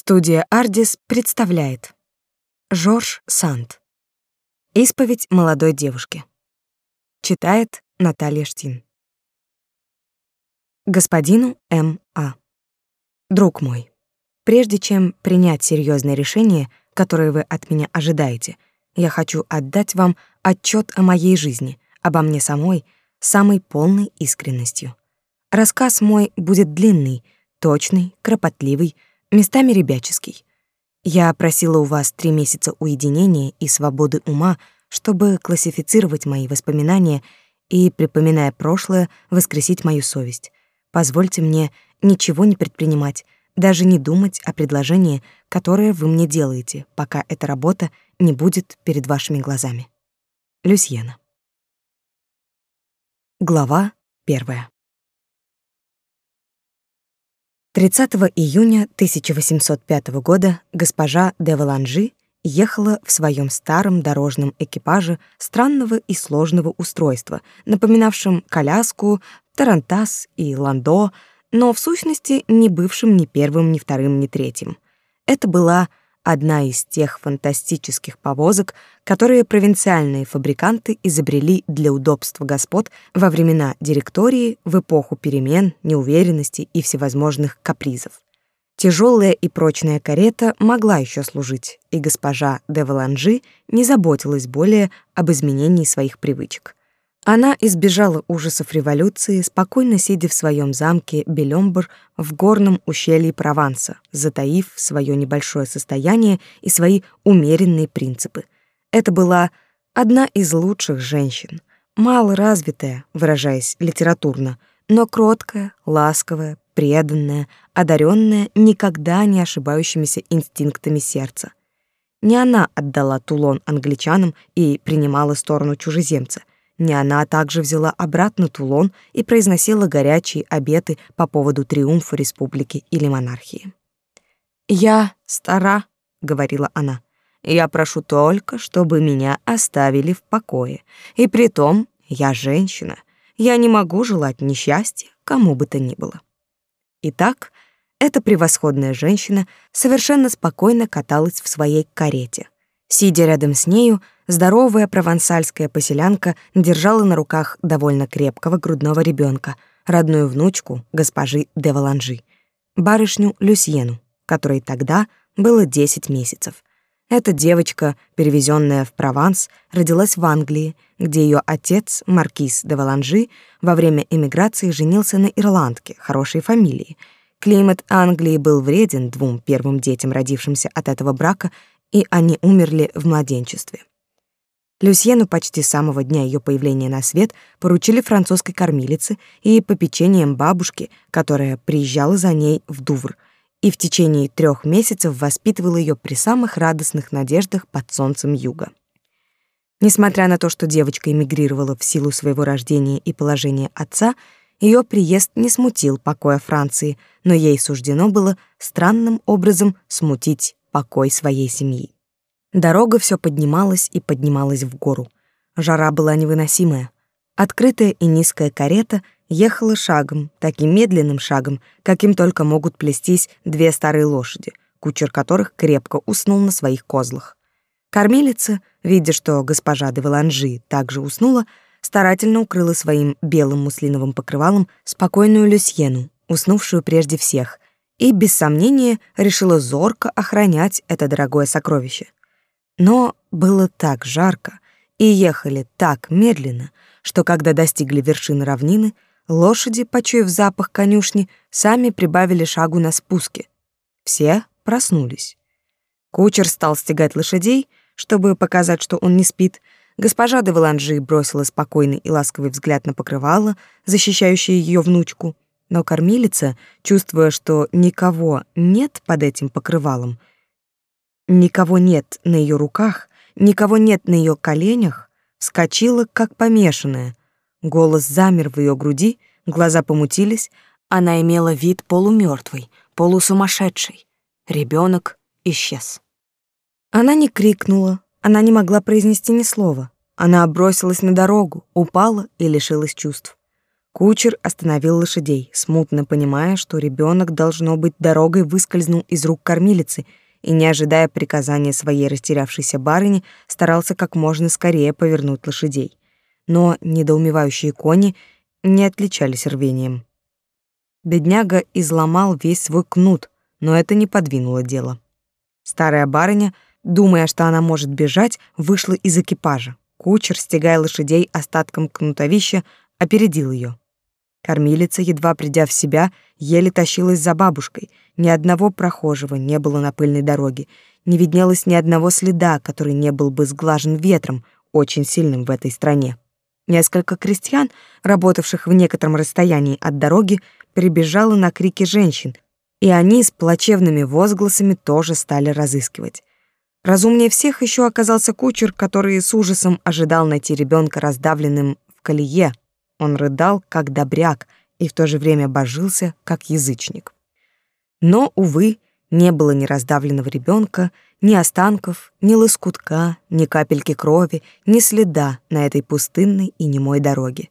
Студия «Ардис» представляет Жорж Санд Исповедь молодой девушки Читает Наталья Штин Господину М.А. Друг мой, прежде чем принять серьезное решение, которое вы от меня ожидаете, я хочу отдать вам отчет о моей жизни, обо мне самой, самой полной искренностью. Рассказ мой будет длинный, точный, кропотливый, местами ребяческий. Я просила у вас три месяца уединения и свободы ума, чтобы классифицировать мои воспоминания и, припоминая прошлое, воскресить мою совесть. Позвольте мне ничего не предпринимать, даже не думать о предложении, которое вы мне делаете, пока эта работа не будет перед вашими глазами. Люсьена. Глава первая. 30 июня 1805 года госпожа де Валанжи ехала в своем старом дорожном экипаже странного и сложного устройства, напоминавшем коляску, тарантас и ландо, но в сущности не бывшим ни первым, ни вторым, ни третьим. Это была одна из тех фантастических повозок, которые провинциальные фабриканты изобрели для удобства господ во времена директории в эпоху перемен, неуверенности и всевозможных капризов. Тяжелая и прочная карета могла еще служить, и госпожа де Валанжи не заботилась более об изменении своих привычек. Она избежала ужасов революции, спокойно сидя в своем замке Белёмбр в горном ущелье Прованса, затаив свое небольшое состояние и свои умеренные принципы. Это была одна из лучших женщин, мало развитая, выражаясь литературно, но кроткая, ласковая, преданная, одаренная никогда не ошибающимися инстинктами сердца. Не она отдала Тулон англичанам и принимала сторону чужеземца — не она также взяла обратно Тулон и произносила горячие обеты по поводу триумфа республики или монархии. «Я стара», — говорила она, — «я прошу только, чтобы меня оставили в покое. И при том я женщина, я не могу желать несчастья кому бы то ни было». Итак, эта превосходная женщина совершенно спокойно каталась в своей карете. Сидя рядом с нею, здоровая провансальская поселянка держала на руках довольно крепкого грудного ребенка, родную внучку госпожи де Валанжи, барышню Люсьену, которой тогда было 10 месяцев. Эта девочка, перевезенная в Прованс, родилась в Англии, где ее отец, маркиз де Валанжи, во время эмиграции женился на ирландке хорошей фамилии. Климат Англии был вреден двум первым детям, родившимся от этого брака, и они умерли в младенчестве. Люсьену почти с самого дня ее появления на свет поручили французской кормилице и попечением бабушки, которая приезжала за ней в Дувр и в течение трех месяцев воспитывала ее при самых радостных надеждах под солнцем юга. Несмотря на то, что девочка эмигрировала в силу своего рождения и положения отца, ее приезд не смутил покоя Франции, но ей суждено было странным образом смутить покой своей семьи. Дорога все поднималась и поднималась в гору. Жара была невыносимая. Открытая и низкая карета ехала шагом, таким медленным шагом, каким только могут плестись две старые лошади, кучер которых крепко уснул на своих козлах. Кормилица, видя, что госпожа де Валанжи также уснула, старательно укрыла своим белым муслиновым покрывалом спокойную Люсьену, уснувшую прежде всех, и, без сомнения, решила зорко охранять это дорогое сокровище — но было так жарко, и ехали так медленно, что когда достигли вершины равнины, лошади, почуяв запах конюшни, сами прибавили шагу на спуске. Все проснулись. Кучер стал стегать лошадей, чтобы показать, что он не спит. Госпожа де Валанжи бросила спокойный и ласковый взгляд на покрывало, защищающее ее внучку. Но кормилица, чувствуя, что никого нет под этим покрывалом, Никого нет на ее руках, никого нет на ее коленях, вскочила, как помешанная. Голос замер в ее груди, глаза помутились, она имела вид полумертвый, полусумасшедший. Ребенок исчез. Она не крикнула, она не могла произнести ни слова. Она бросилась на дорогу, упала и лишилась чувств. Кучер остановил лошадей, смутно понимая, что ребенок должно быть дорогой выскользнул из рук кормилицы, и, не ожидая приказания своей растерявшейся барыни, старался как можно скорее повернуть лошадей. Но недоумевающие кони не отличались рвением. Бедняга изломал весь свой кнут, но это не подвинуло дело. Старая барыня, думая, что она может бежать, вышла из экипажа. Кучер, стегая лошадей остатком кнутовища, опередил ее. Кормилица, едва придя в себя, еле тащилась за бабушкой. Ни одного прохожего не было на пыльной дороге. Не виднелось ни одного следа, который не был бы сглажен ветром, очень сильным в этой стране. Несколько крестьян, работавших в некотором расстоянии от дороги, прибежало на крики женщин, и они с плачевными возгласами тоже стали разыскивать. Разумнее всех еще оказался кучер, который с ужасом ожидал найти ребенка раздавленным в колее, он рыдал, как добряк, и в то же время божился, как язычник. Но, увы, не было ни раздавленного ребенка, ни останков, ни лоскутка, ни капельки крови, ни следа на этой пустынной и немой дороге.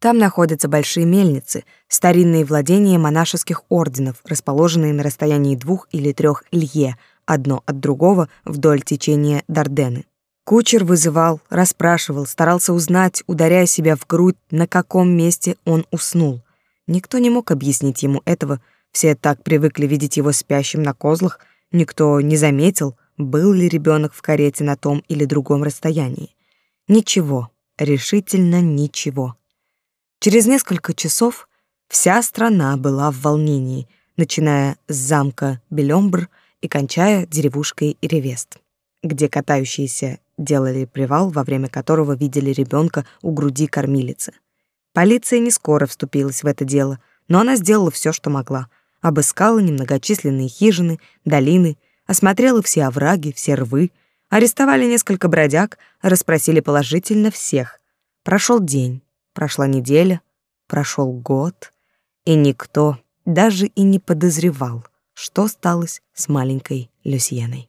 Там находятся большие мельницы, старинные владения монашеских орденов, расположенные на расстоянии двух или трех лье, одно от другого вдоль течения Дардены. Кучер вызывал, расспрашивал, старался узнать, ударяя себя в грудь, на каком месте он уснул. Никто не мог объяснить ему этого, все так привыкли видеть его спящим на козлах, никто не заметил, был ли ребенок в карете на том или другом расстоянии. Ничего, решительно ничего. Через несколько часов вся страна была в волнении, начиная с замка Белёмбр и кончая деревушкой Иревест, где катающиеся делали привал, во время которого видели ребенка у груди кормилицы. Полиция не скоро вступилась в это дело, но она сделала все, что могла. Обыскала немногочисленные хижины, долины, осмотрела все овраги, все рвы, арестовали несколько бродяг, расспросили положительно всех. Прошел день, прошла неделя, прошел год, и никто даже и не подозревал, что сталось с маленькой Люсьеной.